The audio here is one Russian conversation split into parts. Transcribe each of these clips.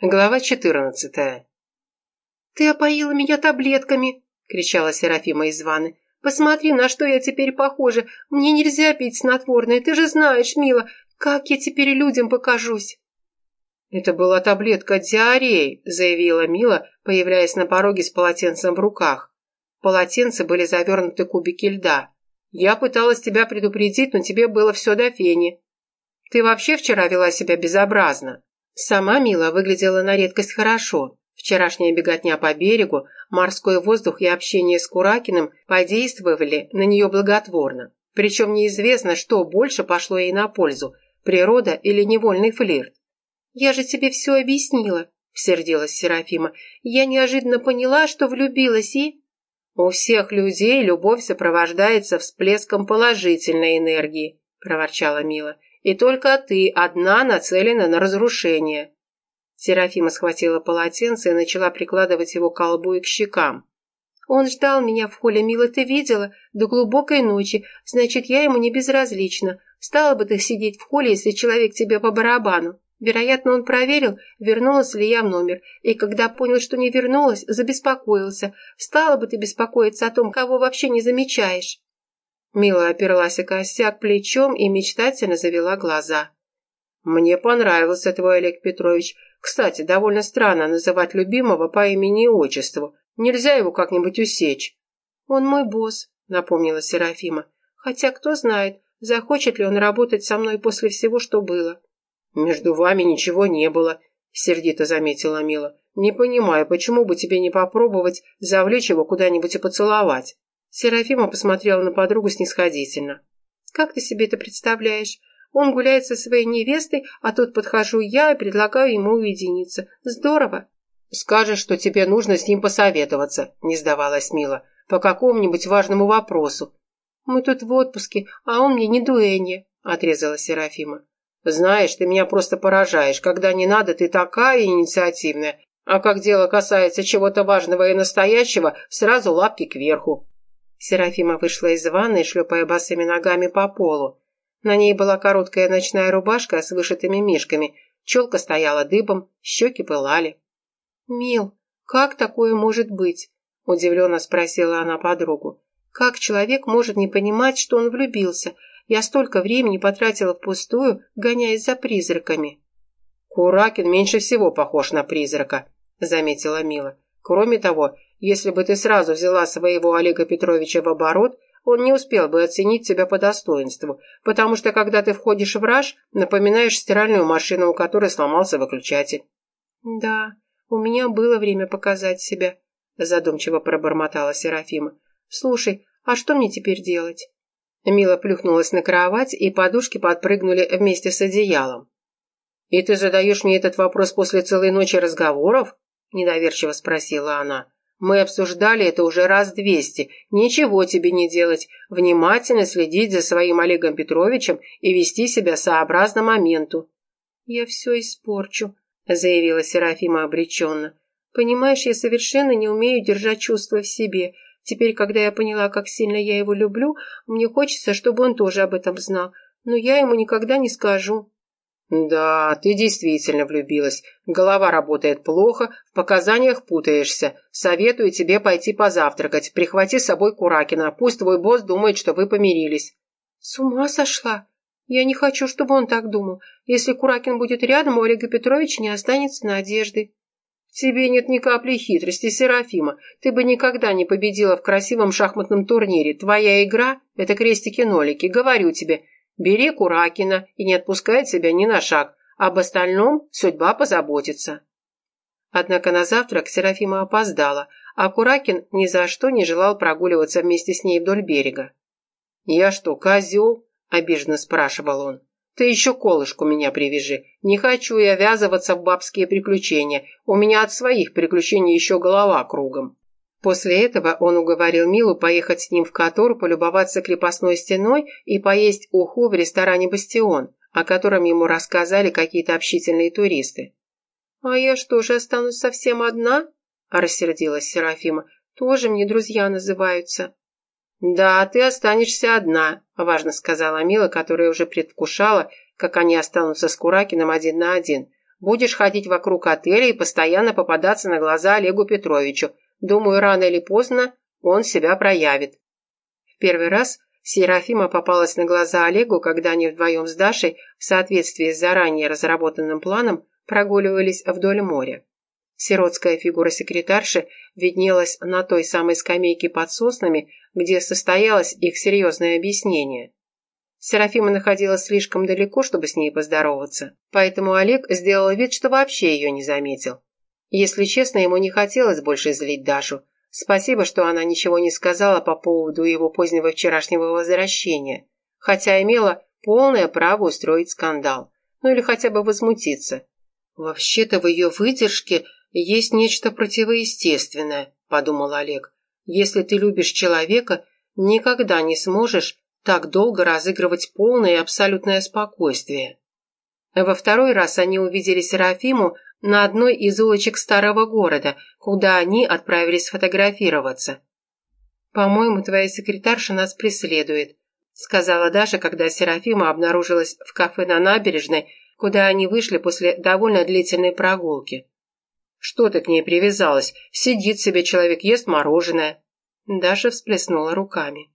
Глава четырнадцатая. «Ты опоила меня таблетками!» – кричала Серафима из ванны. «Посмотри, на что я теперь похожа! Мне нельзя пить снотворное, ты же знаешь, мила, как я теперь людям покажусь!» «Это была таблетка диареи», – заявила Мила, появляясь на пороге с полотенцем в руках. В полотенце были завернуты кубики льда. «Я пыталась тебя предупредить, но тебе было все до фени. Ты вообще вчера вела себя безобразно». Сама Мила выглядела на редкость хорошо. Вчерашняя беготня по берегу, морской воздух и общение с Куракиным подействовали на нее благотворно. Причем неизвестно, что больше пошло ей на пользу – природа или невольный флирт. «Я же тебе все объяснила», – сердилась Серафима. «Я неожиданно поняла, что влюбилась и...» «У всех людей любовь сопровождается всплеском положительной энергии», – проворчала Мила и только ты одна нацелена на разрушение». Серафима схватила полотенце и начала прикладывать его к колбу и к щекам. «Он ждал меня в холле, мила, ты видела? До глубокой ночи. Значит, я ему не безразлична. Стала бы ты сидеть в холле, если человек тебе по барабану. Вероятно, он проверил, вернулась ли я в номер, и когда понял, что не вернулась, забеспокоился. Стала бы ты беспокоиться о том, кого вообще не замечаешь. Мила оперлась о косяк плечом и мечтательно завела глаза. «Мне понравился твой Олег Петрович. Кстати, довольно странно называть любимого по имени и отчеству. Нельзя его как-нибудь усечь». «Он мой босс», — напомнила Серафима. «Хотя кто знает, захочет ли он работать со мной после всего, что было». «Между вами ничего не было», — сердито заметила Мила. «Не понимаю, почему бы тебе не попробовать завлечь его куда-нибудь и поцеловать?» Серафима посмотрела на подругу снисходительно. «Как ты себе это представляешь? Он гуляет со своей невестой, а тут подхожу я и предлагаю ему уединиться. Здорово!» «Скажешь, что тебе нужно с ним посоветоваться», — не сдавалась Мила, «по какому-нибудь важному вопросу». «Мы тут в отпуске, а он мне не дуэнье», — отрезала Серафима. «Знаешь, ты меня просто поражаешь. Когда не надо, ты такая инициативная, а как дело касается чего-то важного и настоящего, сразу лапки кверху». Серафима вышла из ванной, шлепая босыми ногами по полу. На ней была короткая ночная рубашка с вышитыми мишками, челка стояла дыбом, щеки пылали. «Мил, как такое может быть?» – удивленно спросила она подругу. «Как человек может не понимать, что он влюбился? Я столько времени потратила впустую, гоняясь за призраками». «Куракин меньше всего похож на призрака», – заметила Мила. «Кроме того, если бы ты сразу взяла своего Олега Петровича в оборот, он не успел бы оценить тебя по достоинству, потому что когда ты входишь в раж, напоминаешь стиральную машину, у которой сломался выключатель». «Да, у меня было время показать себя», – задумчиво пробормотала Серафима. «Слушай, а что мне теперь делать?» Мила плюхнулась на кровать, и подушки подпрыгнули вместе с одеялом. «И ты задаешь мне этот вопрос после целой ночи разговоров?» – недоверчиво спросила она. Мы обсуждали это уже раз двести. Ничего тебе не делать. Внимательно следить за своим Олегом Петровичем и вести себя сообразно моменту. «Я все испорчу», — заявила Серафима обреченно. «Понимаешь, я совершенно не умею держать чувства в себе. Теперь, когда я поняла, как сильно я его люблю, мне хочется, чтобы он тоже об этом знал. Но я ему никогда не скажу». «Да, ты действительно влюбилась. Голова работает плохо, в показаниях путаешься. Советую тебе пойти позавтракать. Прихвати с собой Куракина. Пусть твой босс думает, что вы помирились». «С ума сошла? Я не хочу, чтобы он так думал. Если Куракин будет рядом, у Олега Петровича не останется надежды». «В тебе нет ни капли хитрости, Серафима. Ты бы никогда не победила в красивом шахматном турнире. Твоя игра – это крестики-нолики. Говорю тебе, Бери Куракина и не отпускай себя ни на шаг. Об остальном судьба позаботится. Однако на завтрак Серафима опоздала, а Куракин ни за что не желал прогуливаться вместе с ней вдоль берега. «Я что, козел?» – обиженно спрашивал он. «Ты еще колышку меня привяжи. Не хочу я ввязываться в бабские приключения. У меня от своих приключений еще голова кругом». После этого он уговорил Милу поехать с ним в Катору, полюбоваться крепостной стеной и поесть уху в ресторане «Бастион», о котором ему рассказали какие-то общительные туристы. «А я что же останусь совсем одна?» – рассердилась Серафима. «Тоже мне друзья называются». «Да, ты останешься одна», – важно сказала Мила, которая уже предвкушала, как они останутся с Куракиным один на один. Будешь ходить вокруг отеля и постоянно попадаться на глаза Олегу Петровичу. Думаю, рано или поздно он себя проявит». В первый раз Серафима попалась на глаза Олегу, когда они вдвоем с Дашей, в соответствии с заранее разработанным планом, прогуливались вдоль моря. Сиротская фигура секретарши виднелась на той самой скамейке под соснами, где состоялось их серьезное объяснение. Серафима находилась слишком далеко, чтобы с ней поздороваться, поэтому Олег сделал вид, что вообще ее не заметил. Если честно, ему не хотелось больше злить Дашу. Спасибо, что она ничего не сказала по поводу его позднего вчерашнего возвращения, хотя имела полное право устроить скандал, ну или хотя бы возмутиться. Вообще-то в ее выдержке есть нечто противоестественное, подумал Олег. Если ты любишь человека, никогда не сможешь так долго разыгрывать полное и абсолютное спокойствие. Во второй раз они увидели Серафиму на одной из улочек старого города, куда они отправились фотографироваться. «По-моему, твоя секретарша нас преследует», сказала Даша, когда Серафима обнаружилась в кафе на набережной, куда они вышли после довольно длительной прогулки. «Что ты к ней привязалась? Сидит себе человек, ест мороженое». Даша всплеснула руками.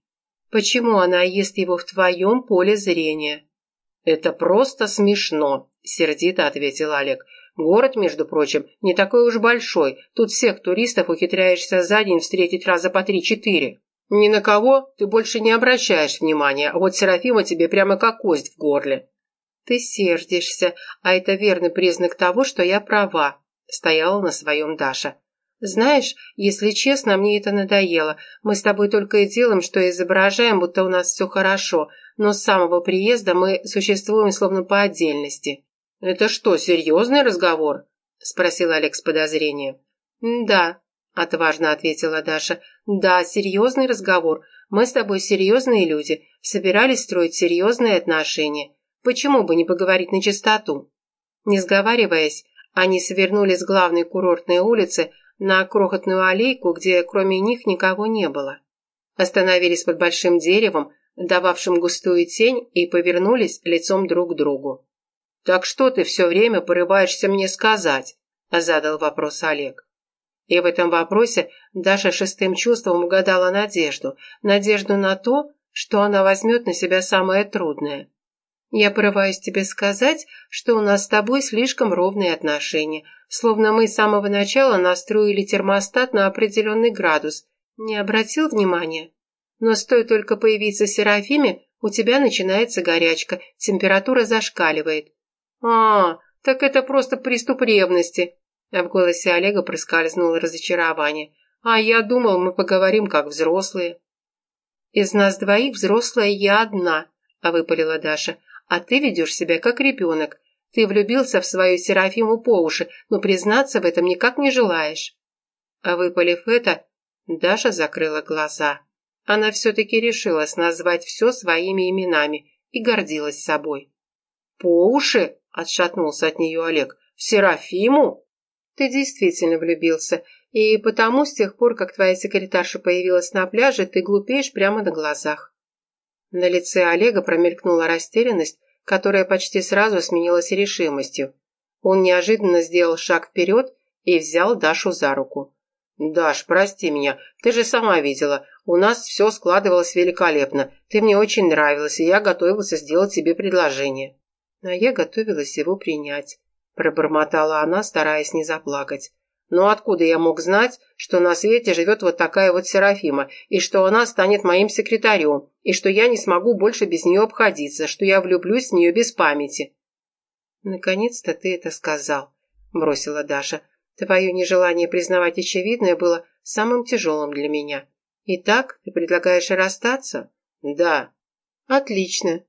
Почему она ест его в твоем поле зрения?» «Это просто смешно», – сердито ответил Олег. «Город, между прочим, не такой уж большой. Тут всех туристов ухитряешься за день встретить раза по три-четыре. Ни на кого ты больше не обращаешь внимания, а вот Серафима тебе прямо как кость в горле». «Ты сердишься, а это верный признак того, что я права», – стояла на своем Даша. «Знаешь, если честно, мне это надоело. Мы с тобой только и делаем, что изображаем, будто у нас все хорошо, но с самого приезда мы существуем словно по отдельности». «Это что, серьезный разговор?» – спросил Олег с подозрением. «Да», – отважно ответила Даша. «Да, серьезный разговор. Мы с тобой серьезные люди, собирались строить серьезные отношения. Почему бы не поговорить на чистоту?» Не сговариваясь, они свернули с главной курортной улицы – на крохотную аллейку, где кроме них никого не было. Остановились под большим деревом, дававшим густую тень, и повернулись лицом друг к другу. «Так что ты все время порываешься мне сказать?» – задал вопрос Олег. И в этом вопросе Даша шестым чувством угадала надежду. Надежду на то, что она возьмет на себя самое трудное. Я порываюсь тебе сказать, что у нас с тобой слишком ровные отношения, словно мы с самого начала настроили термостат на определенный градус. Не обратил внимания? Но стоит только появиться Серафиме, у тебя начинается горячка, температура зашкаливает. А, так это просто приступ ревности. В голосе Олега проскользнуло разочарование. А я думал, мы поговорим как взрослые. Из нас двоих взрослая я одна, выпалила Даша а ты ведешь себя как ребенок. Ты влюбился в свою Серафиму по уши, но признаться в этом никак не желаешь». А выпалив это, Даша закрыла глаза. Она все-таки решилась назвать все своими именами и гордилась собой. «По уши?» – отшатнулся от нее Олег. «В Серафиму?» «Ты действительно влюбился, и потому с тех пор, как твоя секретарша появилась на пляже, ты глупеешь прямо на глазах. На лице Олега промелькнула растерянность, которая почти сразу сменилась решимостью. Он неожиданно сделал шаг вперед и взял Дашу за руку. «Даш, прости меня, ты же сама видела, у нас все складывалось великолепно, ты мне очень нравилась, и я готовился сделать тебе предложение». А я готовилась его принять, пробормотала она, стараясь не заплакать. Но откуда я мог знать, что на свете живет вот такая вот Серафима, и что она станет моим секретарем, и что я не смогу больше без нее обходиться, что я влюблюсь в нее без памяти?» «Наконец-то ты это сказал», — бросила Даша. «Твое нежелание признавать очевидное было самым тяжелым для меня. Итак, ты предлагаешь расстаться?» «Да». «Отлично».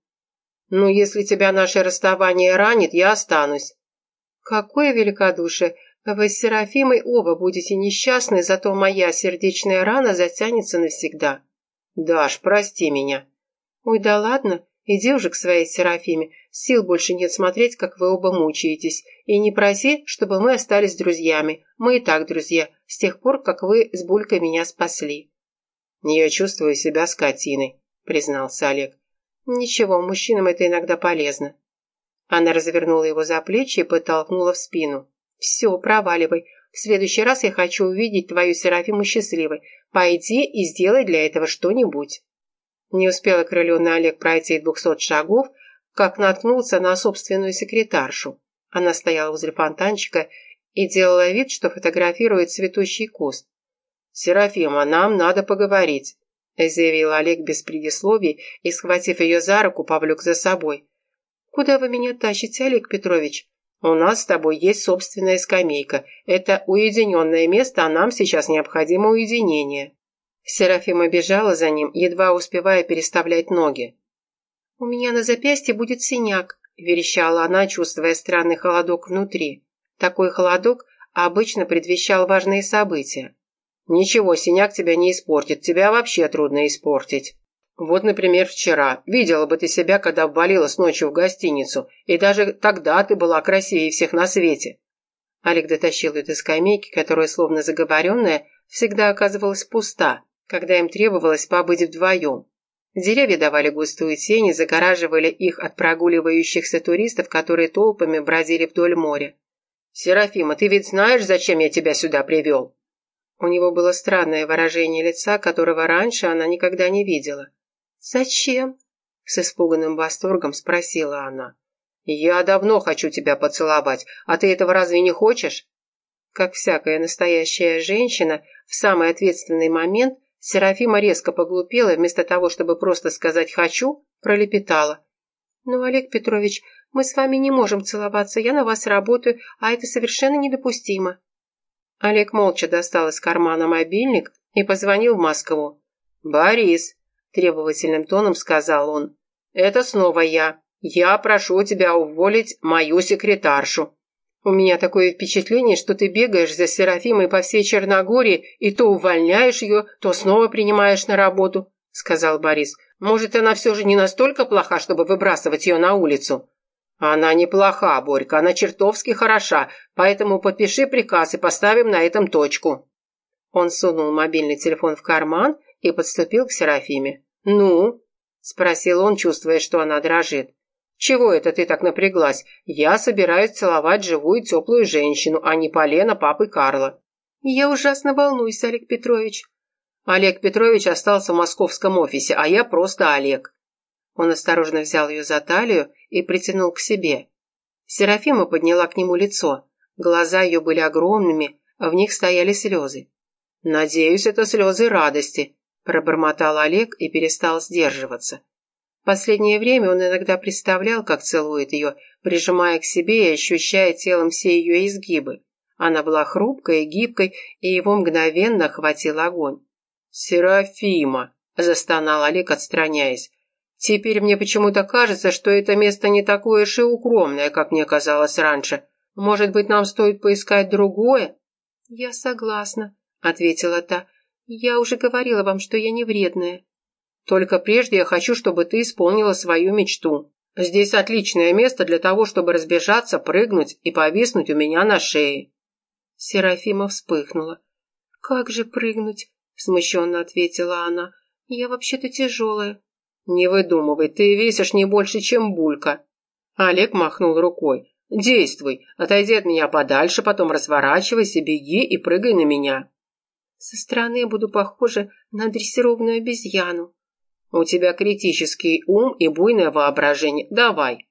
«Ну, если тебя наше расставание ранит, я останусь». «Какое великодушие! Вы с Серафимой оба будете несчастны, зато моя сердечная рана затянется навсегда. Даш, прости меня. Ой, да ладно, иди уже к своей Серафиме. Сил больше нет смотреть, как вы оба мучаетесь. И не проси, чтобы мы остались друзьями. Мы и так друзья, с тех пор, как вы с Булькой меня спасли. Я чувствую себя скотиной, признался Олег. Ничего, мужчинам это иногда полезно. Она развернула его за плечи и подтолкнула в спину. «Все, проваливай. В следующий раз я хочу увидеть твою Серафиму счастливой. Пойди и сделай для этого что-нибудь». Не успел окрыленный Олег пройти двухсот шагов, как наткнулся на собственную секретаршу. Она стояла возле фонтанчика и делала вид, что фотографирует цветущий куст. «Серафима, нам надо поговорить», – заявил Олег без предисловий и, схватив ее за руку, повлек за собой. «Куда вы меня тащите, Олег Петрович?» «У нас с тобой есть собственная скамейка. Это уединенное место, а нам сейчас необходимо уединение». Серафима бежала за ним, едва успевая переставлять ноги. «У меня на запястье будет синяк», – верещала она, чувствуя странный холодок внутри. Такой холодок обычно предвещал важные события. «Ничего, синяк тебя не испортит, тебя вообще трудно испортить. Вот, например, вчера. Видела бы ты себя, когда ввалилась ночью в гостиницу, и даже тогда ты была красивее всех на свете». Олег дотащил ее до скамейки, которая, словно заговоренная, всегда оказывалась пуста, когда им требовалось побыть вдвоем. Деревья давали густую тень и загораживали их от прогуливающихся туристов, которые толпами бродили вдоль моря. «Серафима, ты ведь знаешь, зачем я тебя сюда привел?» У него было странное выражение лица, которого раньше она никогда не видела. «Зачем?» – с испуганным восторгом спросила она. «Я давно хочу тебя поцеловать, а ты этого разве не хочешь?» Как всякая настоящая женщина, в самый ответственный момент Серафима резко поглупела и вместо того, чтобы просто сказать «хочу», пролепетала. «Ну, Олег Петрович, мы с вами не можем целоваться, я на вас работаю, а это совершенно недопустимо». Олег молча достал из кармана мобильник и позвонил в Москву. «Борис», – требовательным тоном сказал он, – «это снова я. Я прошу тебя уволить мою секретаршу. У меня такое впечатление, что ты бегаешь за Серафимой по всей Черногории и то увольняешь ее, то снова принимаешь на работу», – сказал Борис. «Может, она все же не настолько плоха, чтобы выбрасывать ее на улицу?» «Она неплоха, Борька, она чертовски хороша, поэтому подпиши приказ и поставим на этом точку». Он сунул мобильный телефон в карман и подступил к Серафиме. «Ну?» – спросил он, чувствуя, что она дрожит. «Чего это ты так напряглась? Я собираюсь целовать живую теплую женщину, а не полена папы Карла». «Я ужасно волнуюсь, Олег Петрович». Олег Петрович остался в московском офисе, а я просто Олег. Он осторожно взял ее за талию и притянул к себе. Серафима подняла к нему лицо. Глаза ее были огромными, а в них стояли слезы. «Надеюсь, это слезы радости», – пробормотал Олег и перестал сдерживаться. Последнее время он иногда представлял, как целует ее, прижимая к себе и ощущая телом все ее изгибы. Она была хрупкой и гибкой, и его мгновенно охватил огонь. «Серафима!» – застонал Олег, отстраняясь. Теперь мне почему-то кажется, что это место не такое уж и укромное, как мне казалось раньше. Может быть, нам стоит поискать другое?» «Я согласна», — ответила та. «Я уже говорила вам, что я не вредная». «Только прежде я хочу, чтобы ты исполнила свою мечту. Здесь отличное место для того, чтобы разбежаться, прыгнуть и повиснуть у меня на шее». Серафима вспыхнула. «Как же прыгнуть?» — смущенно ответила она. «Я вообще-то тяжелая». «Не выдумывай, ты весишь не больше, чем булька». Олег махнул рукой. «Действуй, отойди от меня подальше, потом разворачивайся, беги и прыгай на меня». «Со стороны я буду похожа на дрессированную обезьяну». «У тебя критический ум и буйное воображение. Давай».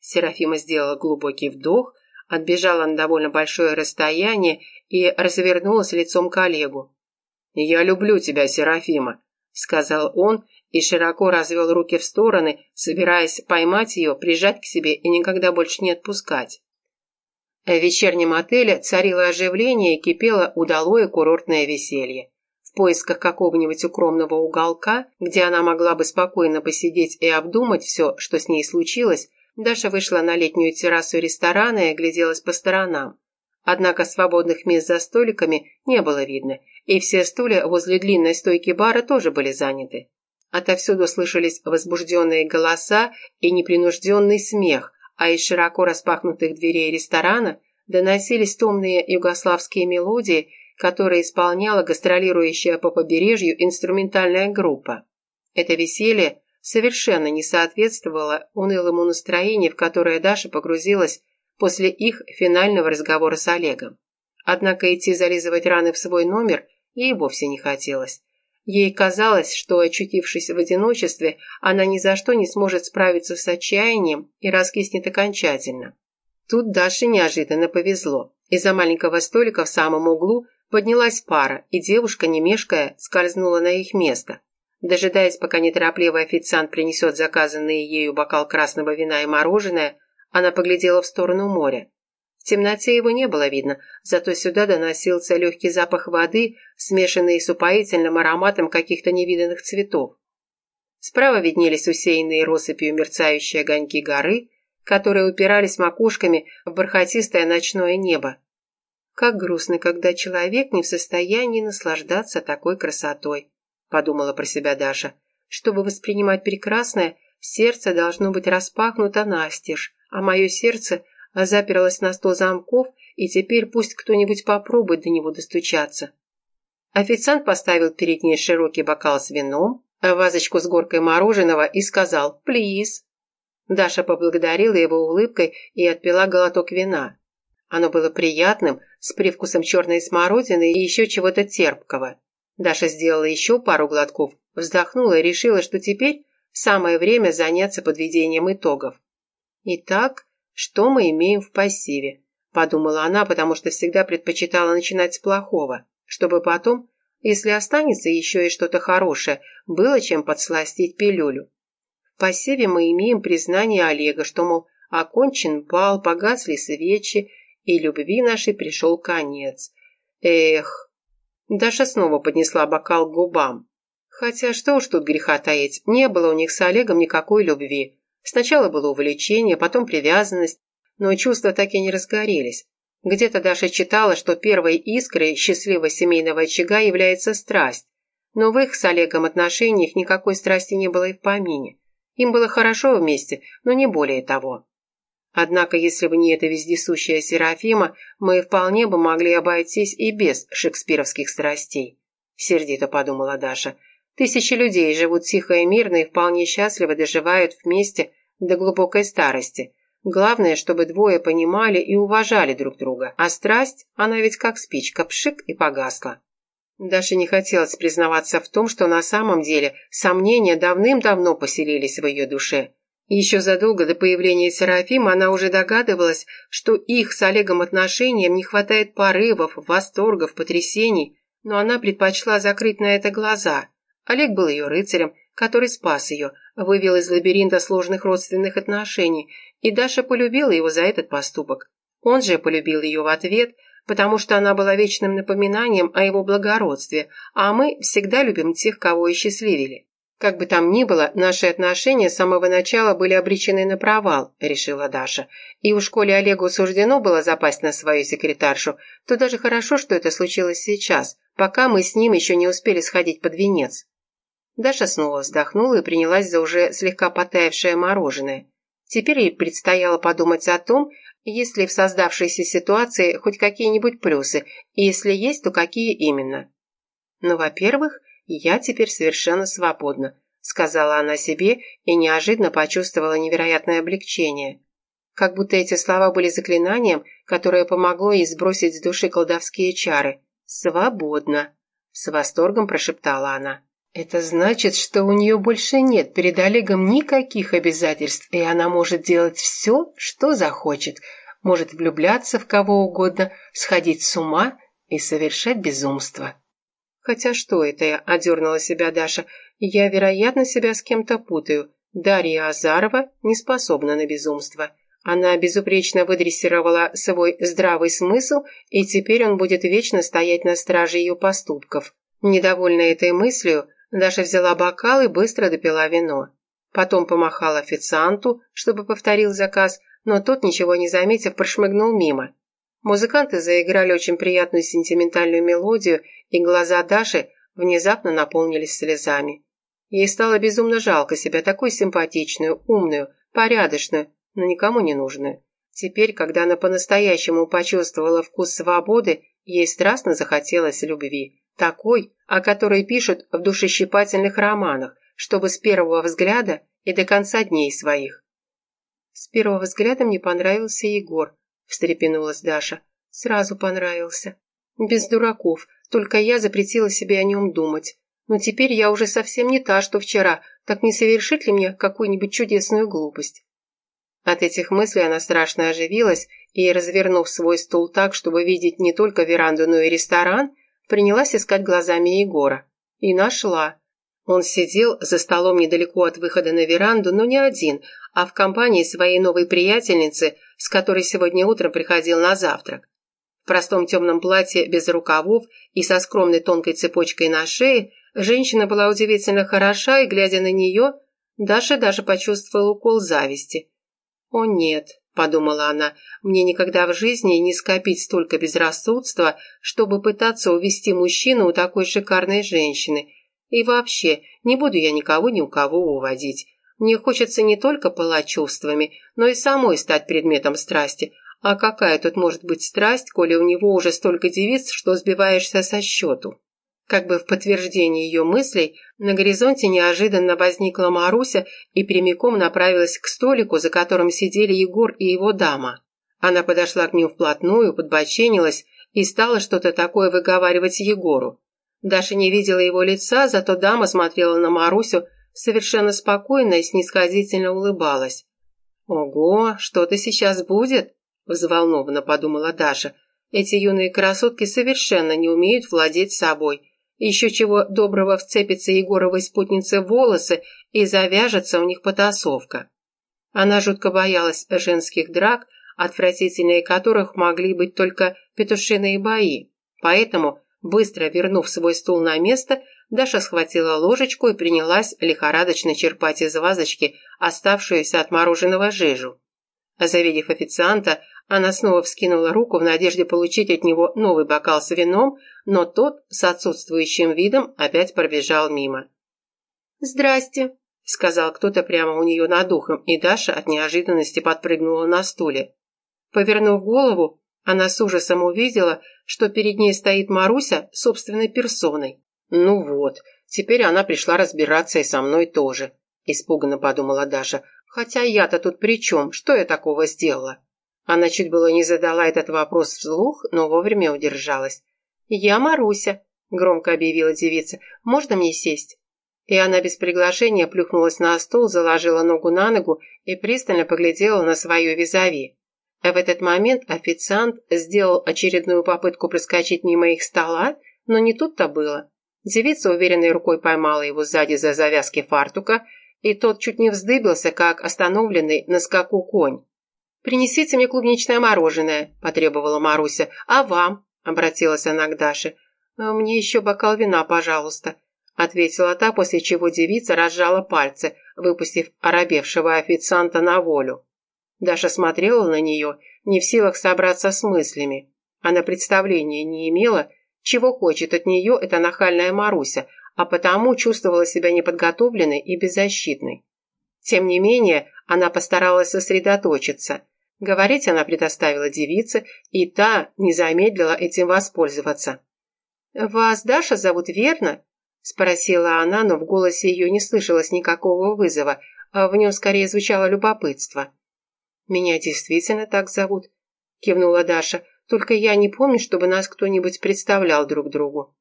Серафима сделала глубокий вдох, отбежала на довольно большое расстояние и развернулась лицом к Олегу. «Я люблю тебя, Серафима», — сказал он и широко развел руки в стороны, собираясь поймать ее, прижать к себе и никогда больше не отпускать. В вечернем отеле царило оживление и кипело удалое курортное веселье. В поисках какого-нибудь укромного уголка, где она могла бы спокойно посидеть и обдумать все, что с ней случилось, Даша вышла на летнюю террасу ресторана и огляделась по сторонам. Однако свободных мест за столиками не было видно, и все стулья возле длинной стойки бара тоже были заняты. Отовсюду слышались возбужденные голоса и непринужденный смех, а из широко распахнутых дверей ресторана доносились томные югославские мелодии, которые исполняла гастролирующая по побережью инструментальная группа. Это веселье совершенно не соответствовало унылому настроению, в которое Даша погрузилась после их финального разговора с Олегом. Однако идти зализывать раны в свой номер ей вовсе не хотелось. Ей казалось, что, очутившись в одиночестве, она ни за что не сможет справиться с отчаянием и раскиснет окончательно. Тут Даше неожиданно повезло. Из-за маленького столика в самом углу поднялась пара, и девушка, не мешкая, скользнула на их место. Дожидаясь, пока неторопливый официант принесет заказанный ею бокал красного вина и мороженое, она поглядела в сторону моря. В темноте его не было видно, зато сюда доносился легкий запах воды, смешанный с упоительным ароматом каких-то невиданных цветов. Справа виднелись усеянные россыпью мерцающие огоньки горы, которые упирались макушками в бархатистое ночное небо. Как грустно, когда человек не в состоянии наслаждаться такой красотой, подумала про себя Даша. Чтобы воспринимать прекрасное, сердце должно быть распахнуто настежь, а мое сердце заперлось на сто замков, и теперь пусть кто-нибудь попробует до него достучаться. Официант поставил перед ней широкий бокал с вином, вазочку с горкой мороженого и сказал «Плиз». Даша поблагодарила его улыбкой и отпила глоток вина. Оно было приятным, с привкусом черной смородины и еще чего-то терпкого. Даша сделала еще пару глотков, вздохнула и решила, что теперь самое время заняться подведением итогов. Итак, что мы имеем в пассиве? Подумала она, потому что всегда предпочитала начинать с плохого, чтобы потом, если останется еще и что-то хорошее, было чем подсластить пилюлю. В пассиве мы имеем признание Олега, что, мол, окончен бал, погасли свечи, и любви нашей пришел конец. Эх! Даша снова поднесла бокал к губам. Хотя что уж тут греха таить, не было у них с Олегом никакой любви. Сначала было увлечение, потом привязанность, но чувства так и не разгорелись. Где-то Даша читала, что первой искрой счастливого семейного очага является страсть. Но в их с Олегом отношениях никакой страсти не было и в помине. Им было хорошо вместе, но не более того. Однако, если бы не эта вездесущая Серафима, мы вполне бы могли обойтись и без шекспировских страстей. Сердито подумала Даша. Тысячи людей живут тихо и мирно и вполне счастливо доживают вместе до глубокой старости. Главное, чтобы двое понимали и уважали друг друга. А страсть, она ведь как спичка, пшик и погасла. Даше не хотелось признаваться в том, что на самом деле сомнения давным-давно поселились в ее душе. Еще задолго до появления Серафима она уже догадывалась, что их с Олегом отношениям не хватает порывов, восторгов, потрясений, но она предпочла закрыть на это глаза. Олег был ее рыцарем, который спас ее, вывел из лабиринта сложных родственных отношений, и Даша полюбила его за этот поступок. Он же полюбил ее в ответ, потому что она была вечным напоминанием о его благородстве, а мы всегда любим тех, кого и счастливили. Как бы там ни было, наши отношения с самого начала были обречены на провал, решила Даша. И уж коли Олегу суждено было запасть на свою секретаршу, то даже хорошо, что это случилось сейчас, пока мы с ним еще не успели сходить под венец. Даша снова вздохнула и принялась за уже слегка потаявшее мороженое. Теперь ей предстояло подумать о том, есть ли в создавшейся ситуации хоть какие-нибудь плюсы, и если есть, то какие именно. Ну, во-первых, я теперь совершенно свободна, сказала она себе и неожиданно почувствовала невероятное облегчение. Как будто эти слова были заклинанием, которое помогло ей сбросить с души колдовские чары. «Свободно!» – с восторгом прошептала она. Это значит, что у нее больше нет перед Олегом никаких обязательств, и она может делать все, что захочет. Может влюбляться в кого угодно, сходить с ума и совершать безумство. Хотя что это я, одернула себя Даша, я, вероятно, себя с кем-то путаю. Дарья Азарова не способна на безумство. Она безупречно выдрессировала свой здравый смысл, и теперь он будет вечно стоять на страже ее поступков. Недовольная этой мыслью, Даша взяла бокал и быстро допила вино. Потом помахала официанту, чтобы повторил заказ, но тот, ничего не заметив, прошмыгнул мимо. Музыканты заиграли очень приятную сентиментальную мелодию, и глаза Даши внезапно наполнились слезами. Ей стало безумно жалко себя, такую симпатичную, умную, порядочную, но никому не нужную. Теперь, когда она по-настоящему почувствовала вкус свободы, ей страстно захотелось любви. Такой, о которой пишут в душещипательных романах, чтобы с первого взгляда и до конца дней своих. С первого взгляда мне понравился Егор, встрепенулась Даша. Сразу понравился. Без дураков, только я запретила себе о нем думать. Но теперь я уже совсем не та, что вчера, так не совершит ли мне какую-нибудь чудесную глупость? От этих мыслей она страшно оживилась и, развернув свой стул так, чтобы видеть не только веранду, но и ресторан, принялась искать глазами Егора. И нашла. Он сидел за столом недалеко от выхода на веранду, но не один, а в компании своей новой приятельницы, с которой сегодня утром приходил на завтрак. В простом темном платье без рукавов и со скромной тонкой цепочкой на шее женщина была удивительно хороша, и, глядя на нее, Даша даже почувствовала укол зависти. «О нет», — подумала она, — «мне никогда в жизни не скопить столько безрассудства, чтобы пытаться увести мужчину у такой шикарной женщины. И вообще, не буду я никого ни у кого уводить. Мне хочется не только пылать чувствами, но и самой стать предметом страсти. А какая тут может быть страсть, коли у него уже столько девиц, что сбиваешься со счету?» Как бы в подтверждение ее мыслей, на горизонте неожиданно возникла Маруся и прямиком направилась к столику, за которым сидели Егор и его дама. Она подошла к ним вплотную, подбоченилась и стала что-то такое выговаривать Егору. Даша не видела его лица, зато дама смотрела на Марусю совершенно спокойно и снисходительно улыбалась. «Ого, что-то сейчас будет?» – взволнованно подумала Даша. «Эти юные красотки совершенно не умеют владеть собой. Еще чего доброго вцепится Егоровой спутнице волосы и завяжется у них потасовка». Она жутко боялась женских драк, отвратительнее которых могли быть только петушиные бои. Поэтому Быстро вернув свой стул на место, Даша схватила ложечку и принялась лихорадочно черпать из вазочки оставшуюся от мороженого жижу. Завидев официанта, она снова вскинула руку в надежде получить от него новый бокал с вином, но тот с отсутствующим видом опять пробежал мимо. «Здрасте», — сказал кто-то прямо у нее над ухом, и Даша от неожиданности подпрыгнула на стуле. Повернув голову, она с ужасом увидела, что перед ней стоит Маруся собственной персоной. «Ну вот, теперь она пришла разбираться и со мной тоже», – испуганно подумала Даша. «Хотя я-то тут при чем? Что я такого сделала?» Она чуть было не задала этот вопрос вслух, но вовремя удержалась. «Я Маруся», – громко объявила девица. «Можно мне сесть?» И она без приглашения плюхнулась на стул, заложила ногу на ногу и пристально поглядела на свою визави. А в этот момент официант сделал очередную попытку проскочить мимо их стола, но не тут-то было. Девица уверенной рукой поймала его сзади за завязки фартука, и тот чуть не вздыбился, как остановленный на скаку конь. «Принесите мне клубничное мороженое», – потребовала Маруся. «А вам?» – обратилась она к Даше. «А «Мне еще бокал вина, пожалуйста», – ответила та, после чего девица разжала пальцы, выпустив оробевшего официанта на волю. Даша смотрела на нее, не в силах собраться с мыслями. Она представления не имела, чего хочет от нее эта нахальная Маруся, а потому чувствовала себя неподготовленной и беззащитной. Тем не менее, она постаралась сосредоточиться. Говорить она предоставила девице, и та не замедлила этим воспользоваться. «Вас Даша зовут, верно?» – спросила она, но в голосе ее не слышалось никакого вызова, а в нем скорее звучало любопытство. «Меня действительно так зовут», – кивнула Даша. «Только я не помню, чтобы нас кто-нибудь представлял друг другу».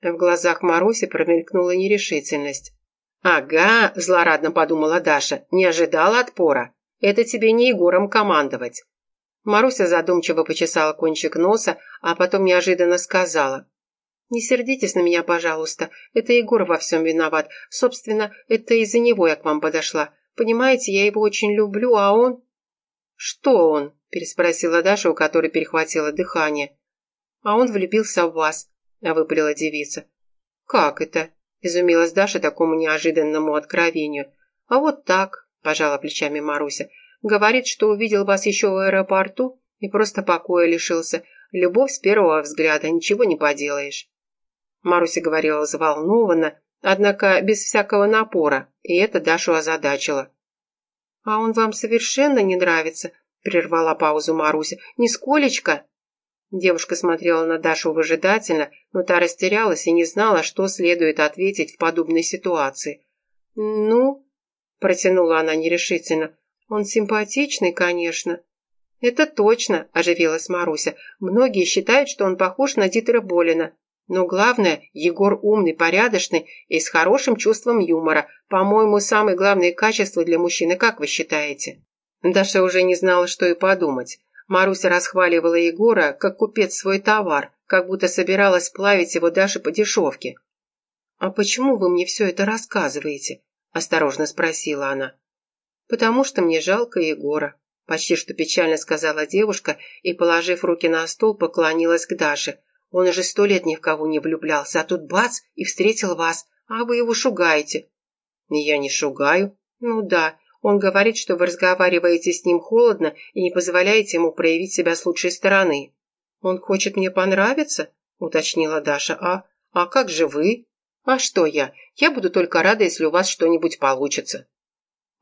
В глазах Маруси промелькнула нерешительность. «Ага», – злорадно подумала Даша, – «не ожидала отпора. Это тебе не Егором командовать». Маруся задумчиво почесала кончик носа, а потом неожиданно сказала. «Не сердитесь на меня, пожалуйста. Это Егор во всем виноват. Собственно, это из-за него я к вам подошла. Понимаете, я его очень люблю, а он...» «Что он?» – переспросила Даша, у которой перехватило дыхание. «А он влюбился в вас», – выпалила девица. «Как это?» – изумилась Даша такому неожиданному откровению. «А вот так», – пожала плечами Маруся. «Говорит, что увидел вас еще в аэропорту и просто покоя лишился. Любовь с первого взгляда, ничего не поделаешь». Маруся говорила взволнованно, однако без всякого напора, и это Дашу озадачило. «А он вам совершенно не нравится?» – прервала паузу Маруся. «Нисколечко?» Девушка смотрела на Дашу выжидательно, но та растерялась и не знала, что следует ответить в подобной ситуации. «Ну?» – протянула она нерешительно. «Он симпатичный, конечно». «Это точно», – оживилась Маруся. «Многие считают, что он похож на Дитера Болина. Но главное, Егор умный, порядочный и с хорошим чувством юмора. По-моему, самые главные качества для мужчины, как вы считаете?» Даша уже не знала, что и подумать. Маруся расхваливала Егора, как купец свой товар, как будто собиралась плавить его Даше по дешевке. «А почему вы мне все это рассказываете?» – осторожно спросила она. «Потому что мне жалко Егора», – почти что печально сказала девушка и, положив руки на стол, поклонилась к Даше. «Он уже сто лет ни в кого не влюблялся, а тут бац и встретил вас, а вы его шугаете». «Я не шугаю». «Ну да, он говорит, что вы разговариваете с ним холодно и не позволяете ему проявить себя с лучшей стороны. Он хочет мне понравиться? уточнила Даша. А а как же вы? А что я? Я буду только рада, если у вас что-нибудь получится.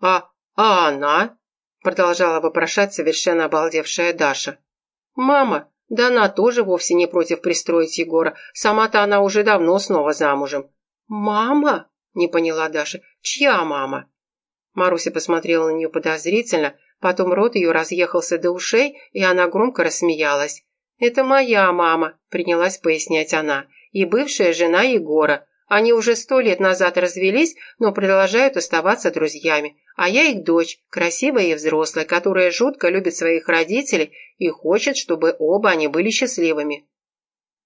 А а она? продолжала вопрошать совершенно обалдевшая Даша. Мама, да она тоже вовсе не против пристроить Егора. Сама-то она уже давно снова замужем. Мама? не поняла Даша. Чья мама? Маруся посмотрела на нее подозрительно, потом рот ее разъехался до ушей, и она громко рассмеялась. «Это моя мама», – принялась пояснять она, – «и бывшая жена Егора. Они уже сто лет назад развелись, но продолжают оставаться друзьями. А я их дочь, красивая и взрослая, которая жутко любит своих родителей и хочет, чтобы оба они были счастливыми».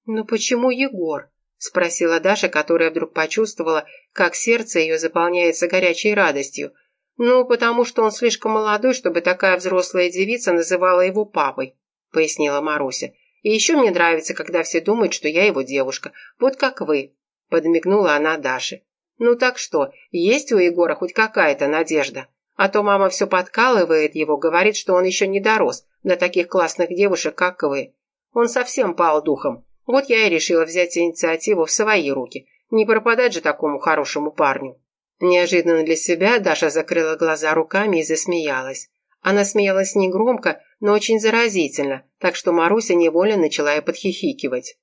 «Но почему Егор?» – спросила Даша, которая вдруг почувствовала, как сердце ее заполняется горячей радостью – «Ну, потому что он слишком молодой, чтобы такая взрослая девица называла его папой», — пояснила Маруся. «И еще мне нравится, когда все думают, что я его девушка, вот как вы», — подмигнула она Даше. «Ну так что, есть у Егора хоть какая-то надежда? А то мама все подкалывает его, говорит, что он еще не дорос до таких классных девушек, как вы. Он совсем пал духом. Вот я и решила взять инициативу в свои руки. Не пропадать же такому хорошему парню». Неожиданно для себя Даша закрыла глаза руками и засмеялась. Она смеялась негромко, но очень заразительно, так что Маруся невольно начала и подхихикивать.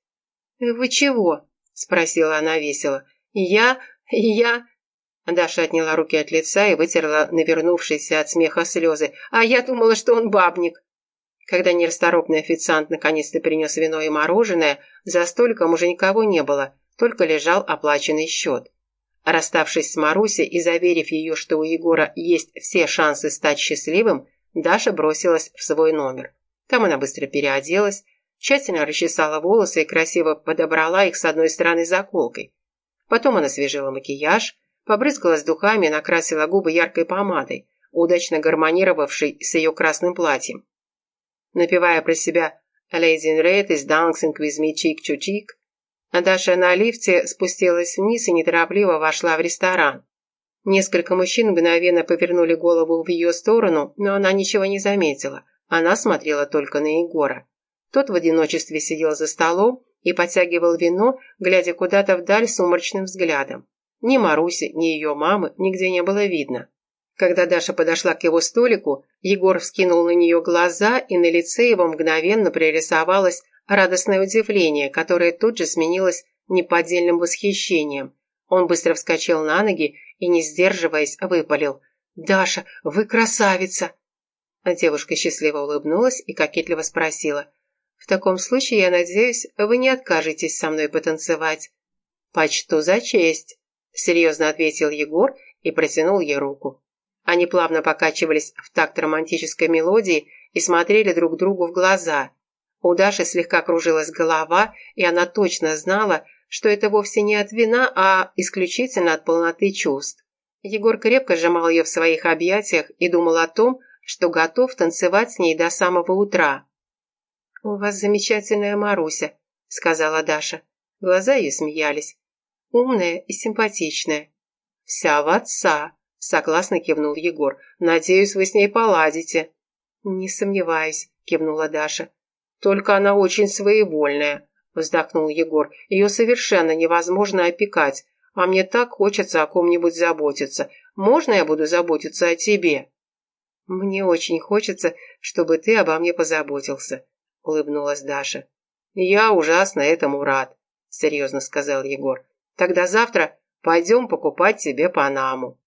«Вы чего?» – спросила она весело. «Я... я...» Даша отняла руки от лица и вытерла навернувшиеся от смеха слезы. «А я думала, что он бабник!» Когда нерасторопный официант наконец-то принес вино и мороженое, за столиком уже никого не было, только лежал оплаченный счет. Расставшись с Марусей и заверив ее, что у Егора есть все шансы стать счастливым, Даша бросилась в свой номер. Там она быстро переоделась, тщательно расчесала волосы и красиво подобрала их с одной стороны заколкой. Потом она свежила макияж, побрызгалась духами и накрасила губы яркой помадой, удачно гармонировавшей с ее красным платьем. Напевая про себя «Lady in Red is dancing with me cheek to cheek», Даша на лифте спустилась вниз и неторопливо вошла в ресторан. Несколько мужчин мгновенно повернули голову в ее сторону, но она ничего не заметила. Она смотрела только на Егора. Тот в одиночестве сидел за столом и подтягивал вино, глядя куда-то вдаль сумрачным взглядом. Ни Маруси, ни ее мамы нигде не было видно. Когда Даша подошла к его столику, Егор вскинул на нее глаза, и на лице его мгновенно пририсовалась радостное удивление, которое тут же сменилось неподдельным восхищением. Он быстро вскочил на ноги и, не сдерживаясь, выпалил. «Даша, вы красавица!» Девушка счастливо улыбнулась и кокетливо спросила. «В таком случае, я надеюсь, вы не откажетесь со мной потанцевать?» «Почту за честь», — серьезно ответил Егор и протянул ей руку. Они плавно покачивались в такт романтической мелодии и смотрели друг другу в глаза. У Даши слегка кружилась голова, и она точно знала, что это вовсе не от вина, а исключительно от полноты чувств. Егор крепко сжимал ее в своих объятиях и думал о том, что готов танцевать с ней до самого утра. «У вас замечательная Маруся», — сказала Даша. Глаза ее смеялись. «Умная и симпатичная». «Вся в отца», — согласно кивнул Егор. «Надеюсь, вы с ней поладите». «Не сомневаюсь», — кивнула Даша. «Только она очень своевольная», – вздохнул Егор. «Ее совершенно невозможно опекать, а мне так хочется о ком-нибудь заботиться. Можно я буду заботиться о тебе?» «Мне очень хочется, чтобы ты обо мне позаботился», – улыбнулась Даша. «Я ужасно этому рад», – серьезно сказал Егор. «Тогда завтра пойдем покупать тебе Панаму».